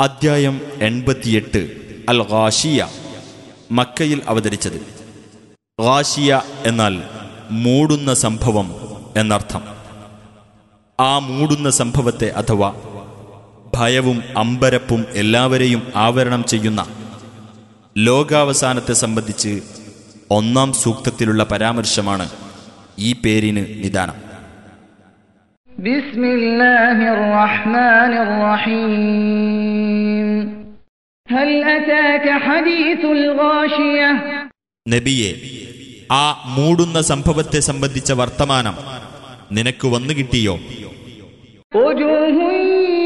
അദ്ധ്യായം എൺപത്തിയെട്ട് അൽ ഗാഷിയ മക്കയിൽ അവതരിച്ചത്. ഗാഷിയ എന്നാൽ മൂടുന്ന സംഭവം എന്നർത്ഥം. ആ മൂടുന്ന സംഭവത്തെ അഥവാ ഭയവും അമ്പരപ്പും എല്ലാവരെയും ആവരണം ചെയ്യുന്ന ലോകാവസാനത്തെ സംബന്ധിച്ച് ഒന്നാം സൂക്തത്തിലുള്ള പരാമർശമാണ് ഈ പേരിന് നിദാനം. بسم الله الرحمن الرحيم هل أتاك حديث الغاشية നബിയെ ആ മൂടുന്ന സംഭവത്തെ സംബന്ധിച്ച വർത്തമാനം നിനക്ക് വന്നു കിട്ടിയോ وجوه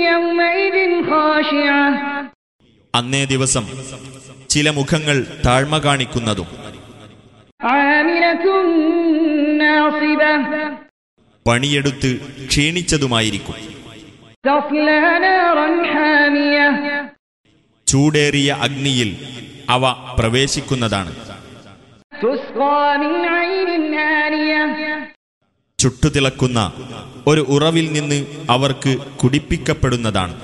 يومئذ خاشعة അന്നേ ദിവസം ചില മുഖങ്ങൾ താഴ്മ കാണിക്കുന്നതും عاملة ناصبة പണിയെടുത്ത് ക്ഷീണിച്ചതുമായിരിക്കും. ചൂടേറിയ അഗ്നിയിൽ അവ പ്രവേശിക്കുന്നതാണ്. ചുട്ടുതിളക്കുന്ന ഒരു ഉറവിൽ നിന്ന് അവർക്ക് കുടിപ്പിക്കപ്പെടുന്നതാണ്.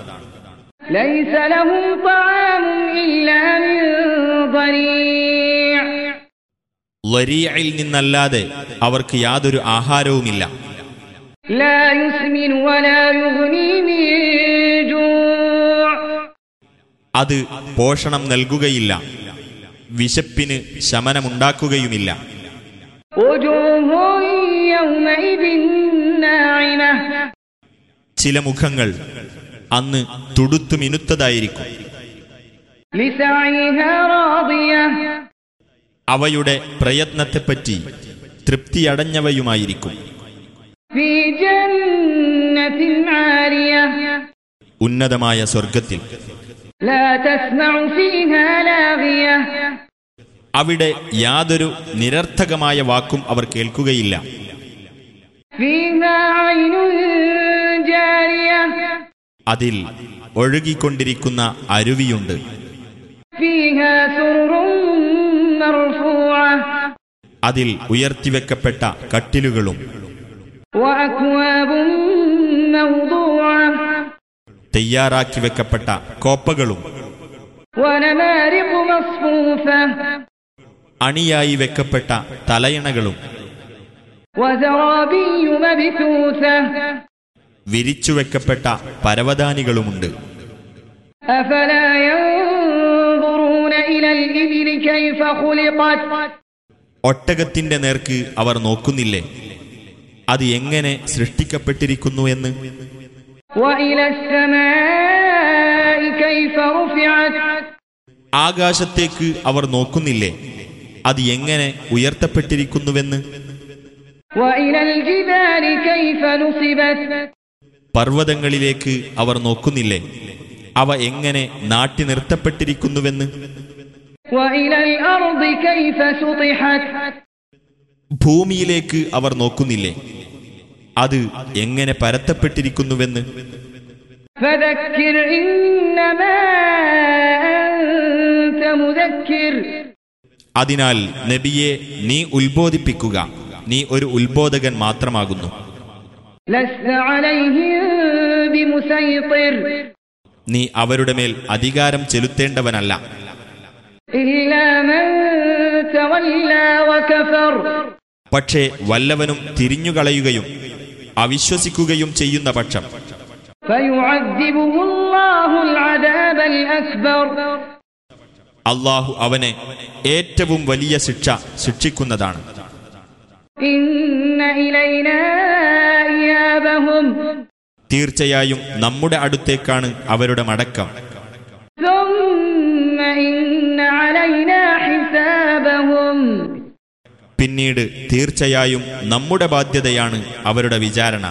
ലരിയയിൽ നിന്നല്ലാതെ അവർക്ക് യാതൊരു ആഹാരവുമില്ല. അത് പോഷണം നൽകുകയില്ല. വിശപ്പിന് ശമനമുണ്ടാക്കുകയുമില്ല. ചില മുഖങ്ങൾ അന്ന് തുടുത്തു മിനുത്തതായിരിക്കും. അവയുടെ പ്രയത്നത്തെപ്പറ്റി തൃപ്തിയടഞ്ഞവയുമായിരിക്കും. ഉന്നതമായ സ്വർഗത്തിൽ അവിടെ യാതൊരു നിരർത്ഥകമായ വാക്കും അവർ കേൾക്കുകയില്ല. അതിൽ ഒഴുകിക്കൊണ്ടിരിക്കുന്ന അരുവിയുണ്ട്. അതിൽ ഉയർത്തിവെക്കപ്പെട്ട കട്ടിലുകളും. തയ്യാറാക്കി വെക്കപ്പെട്ട കോപ്പകളും അണിയായി വെക്കപ്പെട്ട തലയിണകളും വിരിച്ചു വെക്കപ്പെട്ട പരവതാനികളുമുണ്ട്. ഒട്ടകത്തിന്റെ നേർക്ക് അവർ നോക്കുന്നില്ലേ? അത് എങ്ങനെ സൃഷ്ടിക്കപ്പെട്ടിരിക്കുന്നു എന്ന്? ആകാശത്തേക്ക് അവർ നോക്കുന്നില്ലേ? അത് എങ്ങനെ ഉയർത്തപ്പെട്ടിരിക്കുന്നുവെന്ന്? പർവതങ്ങളിലേക്ക് അവർ നോക്കുന്നില്ലേ? അവ എങ്ങനെ നാട്ടി നിർത്തപ്പെട്ടിരിക്കുന്നുവെന്ന്? ഭൂമിയിലേക്ക് അവർ നോക്കുന്നില്ലേ? അത് എങ്ങനെ പരത്തപ്പെട്ടിരിക്കുന്നുവെന്ന്? അതിനാൽ നബിയെ നീ ഉത്ബോധിപ്പിക്കുക. നീ ഒരു ഉത്ബോധകൻ മാത്രമാകുന്നു. നീ അവരുടെ മേൽ അധികാരം ചെലുത്തേണ്ടവനല്ല. പക്ഷേ വല്ലവനും തിരിഞ്ഞുകളയുകയും അവിശ്വസിക്കുകയും ചെയ്യുന്ന പക്ഷം. അള്ളാഹു അവനെ ഏറ്റവും വലിയ ശിക്ഷ ശിക്ഷിക്കുന്നതാണ്. തീർച്ചയായും നമ്മുടെ അടുത്തേക്കാണ് അവരുടെ മടക്കം. പിന്നീട് തീർച്ചയായും നമ്മുടെ ബാധ്യതയാണ് അവരുടെ വിചാരണ.